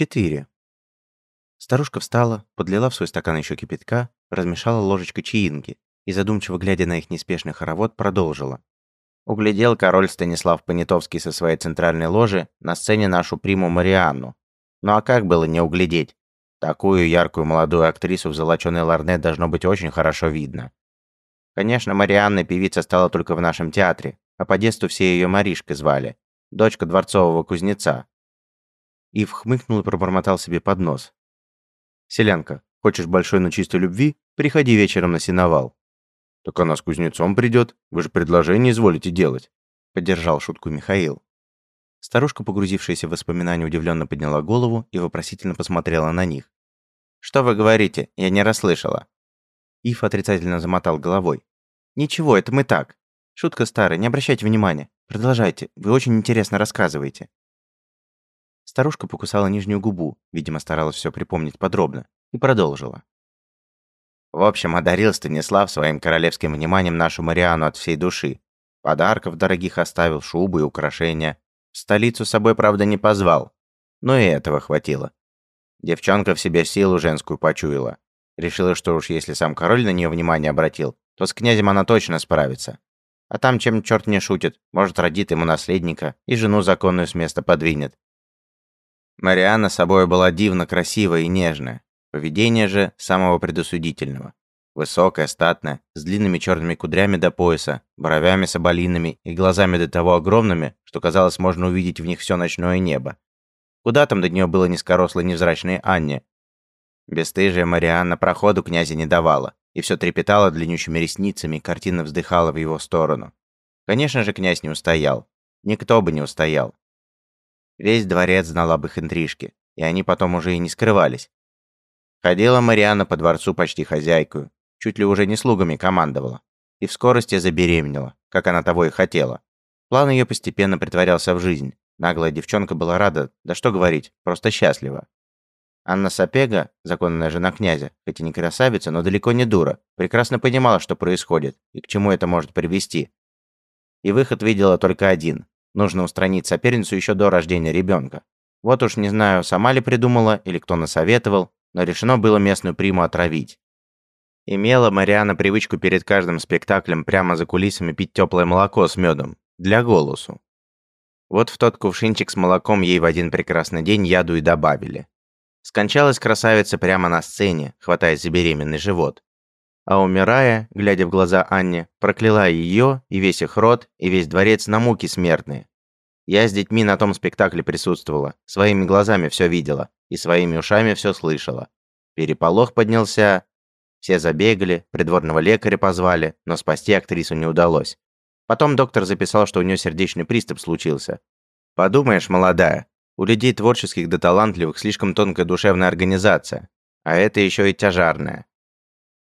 4. Старушка встала, подлила в свой стакан еще кипятка, размешала ложечкой чаинки и, задумчиво глядя на их неспешный хоровод, продолжила. Углядел король Станислав Понятовский со своей центральной ложи на сцене нашу приму Марианну. Ну а как было не углядеть? Такую яркую молодую актрису в золоченой ларнет должно быть очень хорошо видно. Конечно, Марианна певица стала только в нашем театре, а по детству все ее Маришкой звали, дочка дворцового кузнеца. Ив хмыкнул и пробормотал себе под нос. «Селянка, хочешь большой, но чистой любви? Приходи вечером на сеновал». «Так она с кузнецом придет. Вы же предложение изволите делать», — поддержал шутку Михаил. Старушка, погрузившаяся в воспоминания, удивленно подняла голову и вопросительно посмотрела на них. «Что вы говорите? Я не расслышала». Ив отрицательно замотал головой. «Ничего, это мы так. Шутка старая, не обращайте внимания. Продолжайте, вы очень интересно рассказываете». Старушка покусала нижнюю губу, видимо, старалась все припомнить подробно, и продолжила. В общем, одарил Станислав своим королевским вниманием нашу Мариану от всей души. Подарков дорогих оставил, шубы и украшения. В столицу собой, правда, не позвал. Но и этого хватило. Девчонка в себе силу женскую почуяла. Решила, что уж если сам король на нее внимание обратил, то с князем она точно справится. А там, чем черт не шутит, может, родит ему наследника и жену законную с места подвинет. Марианна собой была дивно красивая и нежная. Поведение же самого предосудительного. Высокая, статная, с длинными черными кудрями до пояса, бровями соболиными и глазами до того огромными, что казалось, можно увидеть в них все ночное небо. Куда там до нее было низкорослой невзрачной Анне? Бестыжая Марианна проходу князя не давала, и все трепетала длиннющими ресницами и картинно вздыхала в его сторону. Конечно же, князь не устоял. Никто бы не устоял. Весь дворец знал об их интрижке, и они потом уже и не скрывались. Ходила Марианна по дворцу почти хозяйкою, чуть ли уже не слугами командовала. И в скорости забеременела, как она того и хотела. План ее постепенно притворялся в жизнь. Наглая девчонка была рада, да что говорить, просто счастлива. Анна Сапега, законная жена князя, хоть и не красавица, но далеко не дура, прекрасно понимала, что происходит и к чему это может привести. И выход видела только один. Нужно устранить соперницу еще до рождения ребенка. Вот уж не знаю, сама ли придумала или кто насоветовал, но решено было местную приму отравить. Имела Мариана привычку перед каждым спектаклем прямо за кулисами пить теплое молоко с медом. Для голосу. Вот в тот кувшинчик с молоком ей в один прекрасный день яду и добавили. Скончалась красавица прямо на сцене, хватаясь за беременный живот. А умирая, глядя в глаза Анне, прокляла ее и весь их род, и весь дворец на муки смертные. Я с детьми на том спектакле присутствовала, своими глазами все видела и своими ушами все слышала. Переполох поднялся, все забегали, придворного лекаря позвали, но спасти актрису не удалось. Потом доктор записал, что у нее сердечный приступ случился. Подумаешь, молодая, у людей творческих да талантливых слишком тонкая душевная организация, а это еще и тяжарная.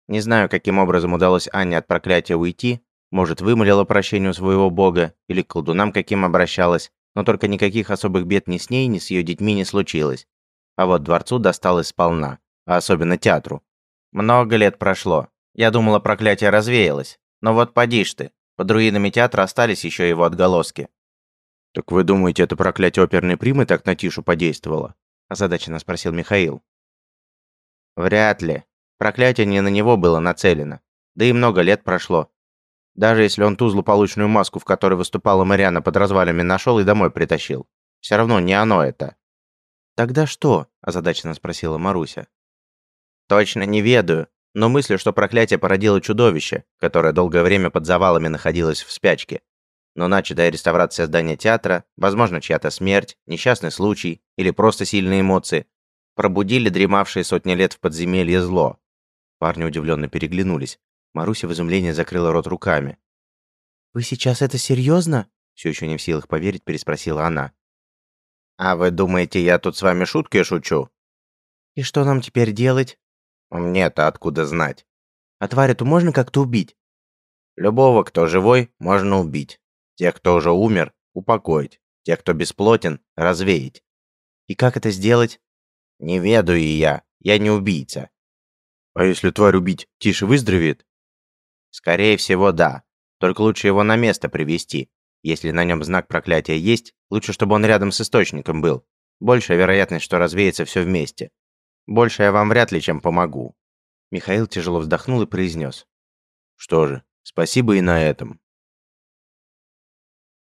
Не знаю, каким образом удалось Анне от проклятия уйти, может, вымолила прощение у своего бога, или к колдунам каким обращалась, но только никаких особых бед ни с ней, ни с ее детьми не случилось. А вот дворцу досталось сполна, а особенно театру. Много лет прошло. Я думала, проклятие развеялось. Но вот поди ж ты, под руинами театра остались еще его отголоски. «Так вы думаете, это проклятие оперной примы так на Тишу подействовало?» озадаченно спросил Михаил. «Вряд ли. Проклятие не на него было нацелено. Да и много лет прошло. Даже если он ту злополучную маску, в которой выступала Мариана под развалами, нашел и домой притащил. Все равно не оно это. «Тогда что?» – озадаченно спросила Маруся. «Точно не ведаю, но мыслю, что проклятие породило чудовище, которое долгое время под завалами находилось в спячке. Но начатая реставрация здания театра, возможно, чья-то смерть, несчастный случай или просто сильные эмоции, пробудили дремавшие сотни лет в подземелье зло. Парни удивленно переглянулись. Маруся в изумлении закрыла рот руками. «Вы сейчас это серьезно?» Все еще не в силах поверить, переспросила она. «А вы думаете, я тут с вами шутки шучу?» «И что нам теперь делать?» «Мне-то откуда знать?» «А тварь эту можно как-то убить?» «Любого, кто живой, можно убить. Тех, кто уже умер, упокоить. Тех, кто бесплотен, развеять». «И как это сделать?» «Не ведаю и я. Я не убийца». «А если тварь убить, тише выздоровеет?» «Скорее всего, да. Только лучше его на место привести. Если на нем знак проклятия есть, лучше, чтобы он рядом с источником был. Большая вероятность, что развеется все вместе. Больше я вам вряд ли чем помогу». Михаил тяжело вздохнул и произнес. «Что же, спасибо и на этом.